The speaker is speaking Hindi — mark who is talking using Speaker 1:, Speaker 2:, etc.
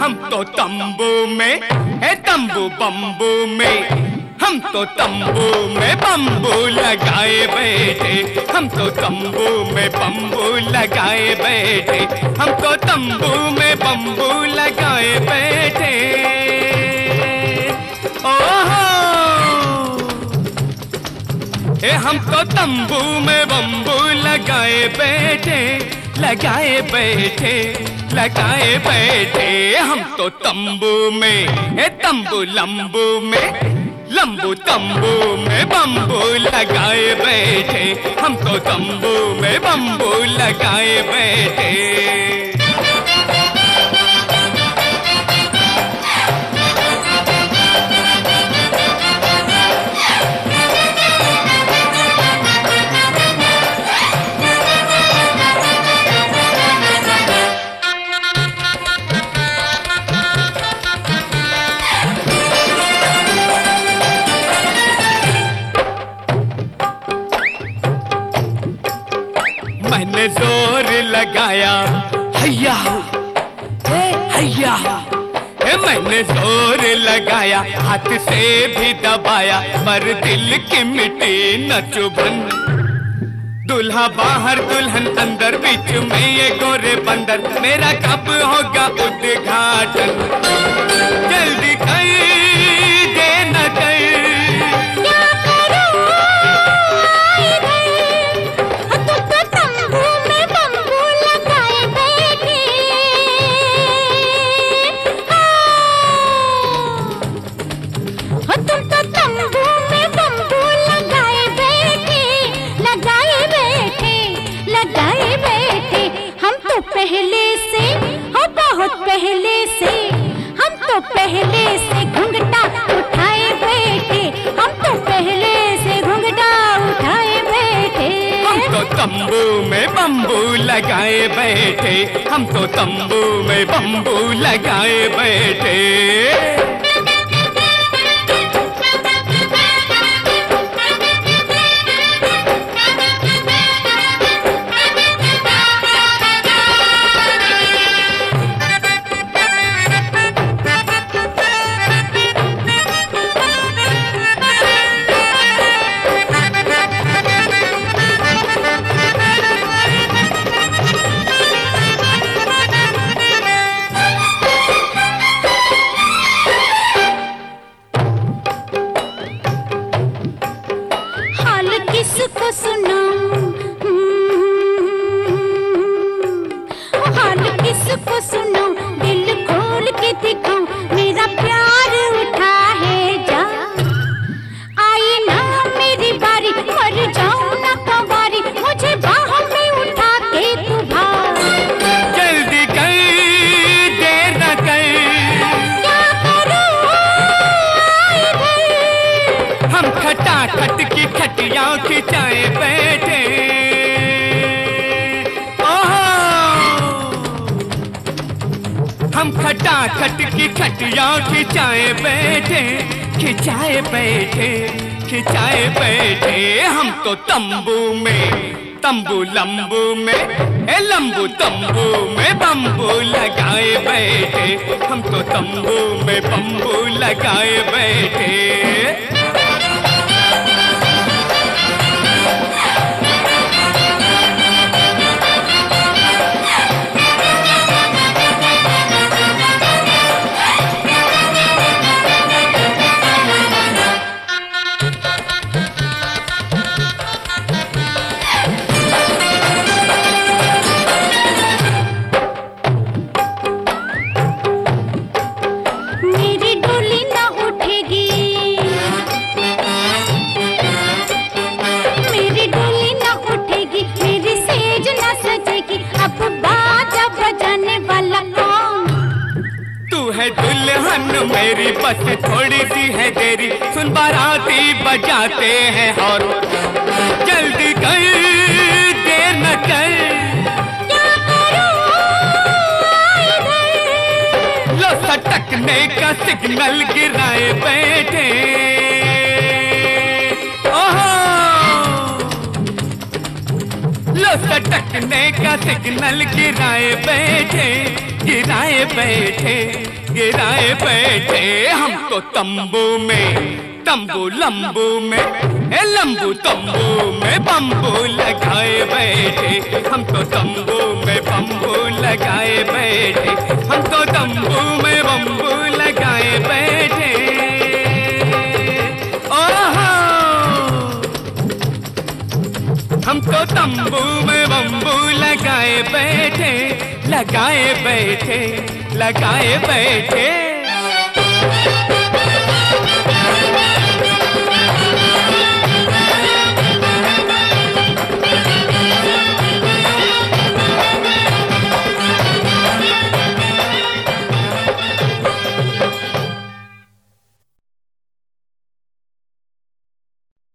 Speaker 1: हम तो तंबू में है, तंबू बम्बू में। हम तो तंबू में बम्बू लगाए बैठे। हम तो तंबू में बम्बू लगाए बैठे। हम तो तंबू में बम्बू लगाए बैठे। ए, हम तो तंबू में बम्बू लगाए बैठे लगाए बैठे। लगाए बैठे हम तो तंबू में तंबू लंबू में, लंबू तंबू में बम्बू लगाए बैठे, हम तो तंबू में बंबू लगाए बैठे। लगाया। हैया। हैया। ए, मैंने ज़ोर लगाया, हाथ से भी दबाया, पर दिल की मिट्टी न चुभन। दूल्हा बाहर, दुल्हन अंदर, बीच में ये गोरे बंदर। मेरा कब होगा उद्घाटन?
Speaker 2: पहले से हो बहुत पहले से हम तो पहले से घुंघटा उठाए बैठे हम तो पहले से घुंघटा उठाए बैठे
Speaker 1: हम तो तंबू में बम्बू लगाए बैठे, हम तो तंबू में बम्बू लगाए बैठे।
Speaker 2: की
Speaker 1: खिंचाए बैठे। हम खटा खट की खटिया खिंचाए बैठे खिंचाए बैठे खिंचाए बैठे। हम तो तंबू में, तंबू लंबू में, ए लंबू तंबू में बम्बू लगाए बैठे। हम तो तंबू में बम्बू लगाए बैठे।
Speaker 2: मेरी
Speaker 1: बस थोड़ी सी है तेरी सुन बाराती बजाते हैं और जल्दी कर देर न कर
Speaker 2: क्या करूँ? इधर
Speaker 1: लो सटकने का सिग्नल गिराए बैठे। सटकने का सिग्नल गिराए बैठे गिराए बैठे गिराए बैठे। हम तो तंबू में, तंबू लंबू में, ए लंबू तंबू में बम्बू लगाए बैठे। हम तो तंबू में बम्बू लगाए बैठे हम तो तंबू में बम्बू लगाए बैठे। ओहो! हमको तो तंबू लगाए बैठे लगाए बैठे लगाए बैठे।